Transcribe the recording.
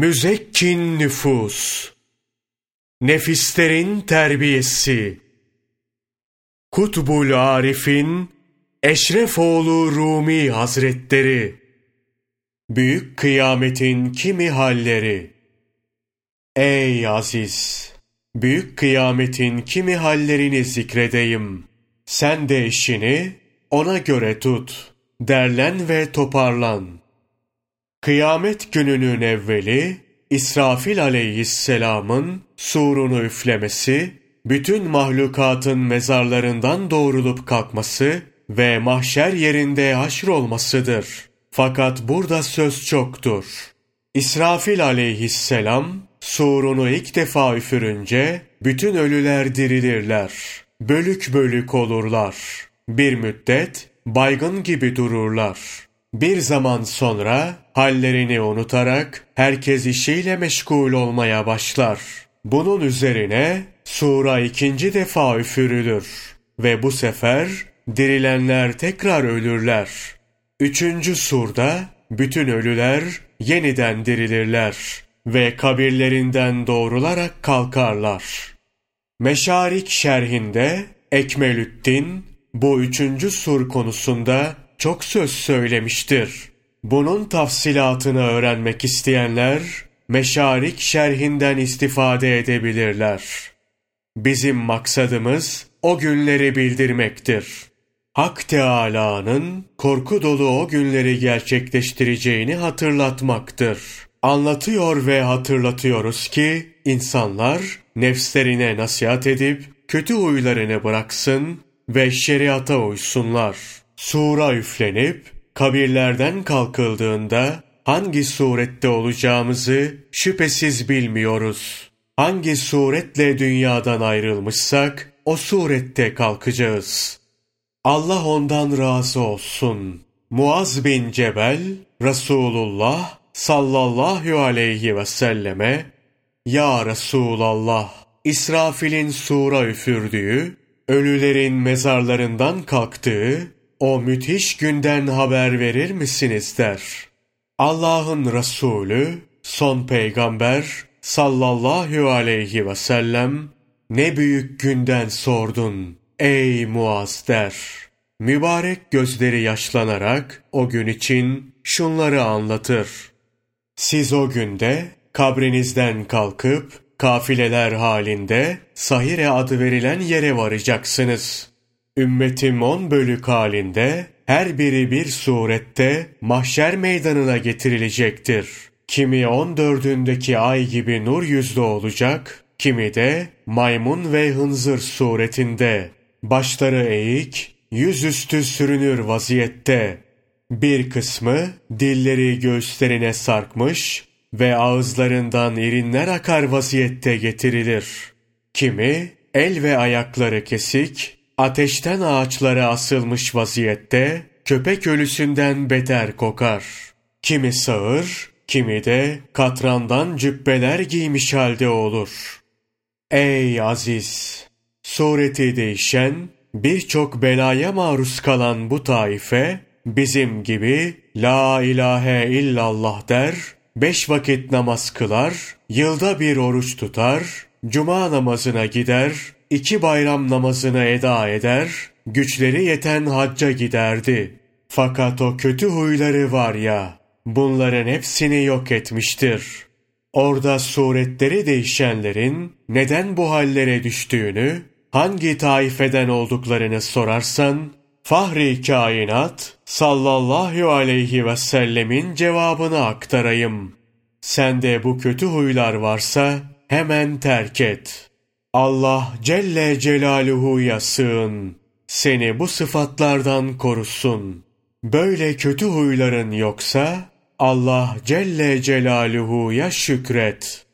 Müzekkin nüfus, nefislerin terbiyesi, Kutbul Arif'in Eşrefoğlu Rumi Hazretleri, Büyük kıyametin kimi halleri, Ey aziz! Büyük kıyametin kimi hallerini zikredeyim. Sen de işini ona göre tut. Derlen ve toparlan. Kıyamet gününün evveli İsrafil aleyhisselamın surunu üflemesi, bütün mahlukatın mezarlarından doğrulup kalkması ve mahşer yerinde haşr olmasıdır. Fakat burada söz çoktur. İsrafil aleyhisselam surunu ilk defa üfürünce bütün ölüler dirilirler. Bölük bölük olurlar. Bir müddet baygın gibi dururlar. Bir zaman sonra hallerini unutarak herkes işiyle meşgul olmaya başlar. Bunun üzerine sura ikinci defa üfürülür ve bu sefer dirilenler tekrar ölürler. Üçüncü surda bütün ölüler yeniden dirilirler ve kabirlerinden doğrularak kalkarlar. Meşarik şerhinde Ekmelüddin bu üçüncü sur konusunda çok söz söylemiştir. Bunun tafsilatını öğrenmek isteyenler Meşarik şerhinden istifade edebilirler. Bizim maksadımız o günleri bildirmektir. Hak Teâlâ'nın korku dolu o günleri gerçekleştireceğini hatırlatmaktır. Anlatıyor ve hatırlatıyoruz ki insanlar nefslerine nasihat edip kötü huylarını bıraksın ve şeriata uysunlar. Sura üflenip kabirlerden kalkıldığında hangi surette olacağımızı şüphesiz bilmiyoruz. Hangi suretle dünyadan ayrılmışsak o surette kalkacağız. Allah ondan razı olsun. Muaz bin Cebel, Resulullah sallallahu aleyhi ve selleme, Ya Resulallah, İsrafil'in sura üfürdüğü, ölülerin mezarlarından kalktığı, o müthiş günden haber verir misiniz der. Allah'ın Resulü, son peygamber, sallallahu aleyhi ve sellem, ne büyük günden sordun, ey Muaz der. Mübarek gözleri yaşlanarak o gün için şunları anlatır. Siz o günde kabrinizden kalkıp kafileler halinde Sahire adı verilen yere varacaksınız. Ümmetim on bölük halinde her biri bir surette mahşer meydanına getirilecektir. Kimi on dördündeki ay gibi nur yüzlü olacak, kimi de maymun ve hınzır suretinde. Başları eğik, yüzüstü sürünür vaziyette. Bir kısmı dilleri göğüslerine sarkmış ve ağızlarından irinler akar vaziyette getirilir. Kimi el ve ayakları kesik, ateşten ağaçlara asılmış vaziyette köpek ölüsünden beter kokar. Kimi sağır, kimi de katrandan cübbeler giymiş halde olur. Ey aziz! Sureti değişen, birçok belaya maruz kalan bu taife, bizim gibi La ilahe illallah der, beş vakit namaz kılar, yılda bir oruç tutar, cuma namazına gider, iki bayram namazını eda eder, güçleri yeten hacca giderdi. Fakat o kötü huyları var ya, bunların hepsini yok etmiştir. Orada suretleri değişenlerin neden bu hallere düştüğünü, hangi taifeden olduklarını sorarsan, Fahri kainat sallallahu aleyhi ve sellemin cevabını aktarayım. Sende bu kötü huylar varsa hemen terk et. Allah Celle Celaluhu'ya sığın. Seni bu sıfatlardan korusun. Böyle kötü huyların yoksa Allah Celle Celaluhu'ya şükret.''